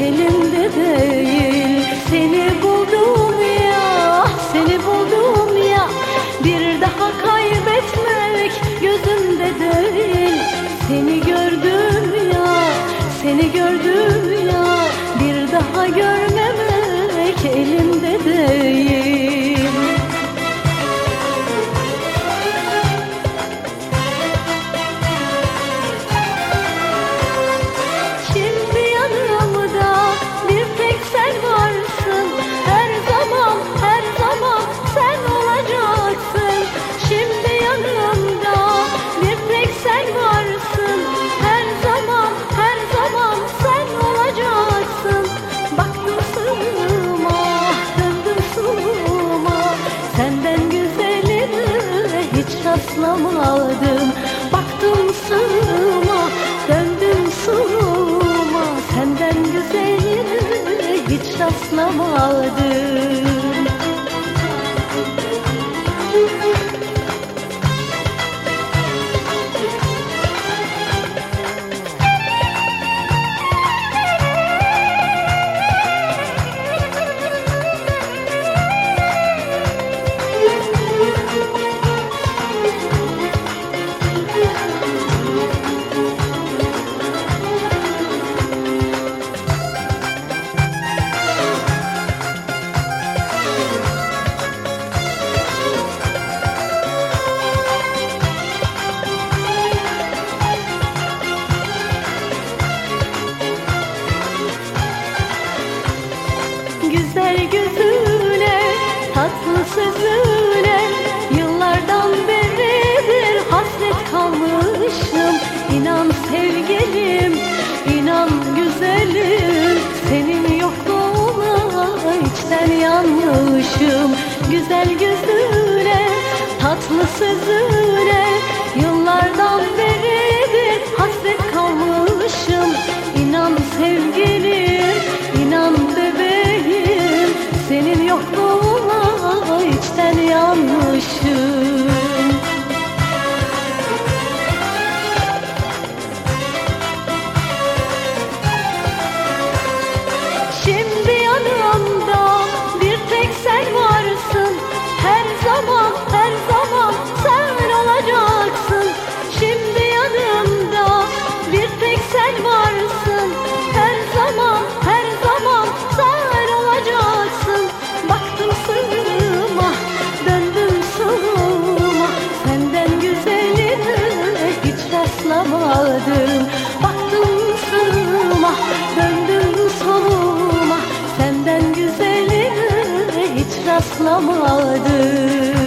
elimde değil Seni buldum ya, seni buldum ya. Bir daha kaybetmek gözümde değil. Seni gördüm ya, seni gördüm ya. Bir daha görmemek elimde rastlamadım Baktım sığıma döndüm sığıma Senden güzeline hiç rastlamadım sözüne Yıllardan beridir hasret kalmışım. İnan sevgilim, inan güzelim Senin yokluğuna içten yanmışım. Güzel gözüne, tatlı sözüne Yıllardan beridir bulamadım Baktım sırma döndüm soluma. Senden güzeline hiç rastlamadım.